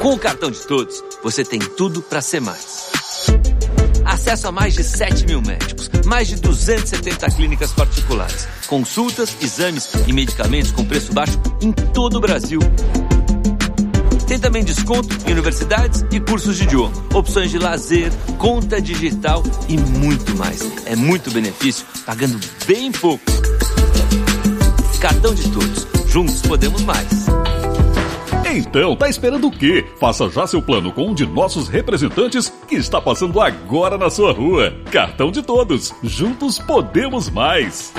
Com o cartão de todos, você tem tudo para ser mais. Acesso a mais de 7 mil médicos, mais de 270 clínicas particulares, consultas, exames e medicamentos com preço baixo em todo o Brasil. Tem também desconto em universidades e cursos de idioma, opções de lazer, conta digital e muito mais. É muito benefício, pagando bem pouco. Cartão de todos. Juntos podemos mais. Então, tá esperando o quê? Faça já seu plano com um de nossos representantes que está passando agora na sua rua. Cartão de todos. Juntos podemos mais.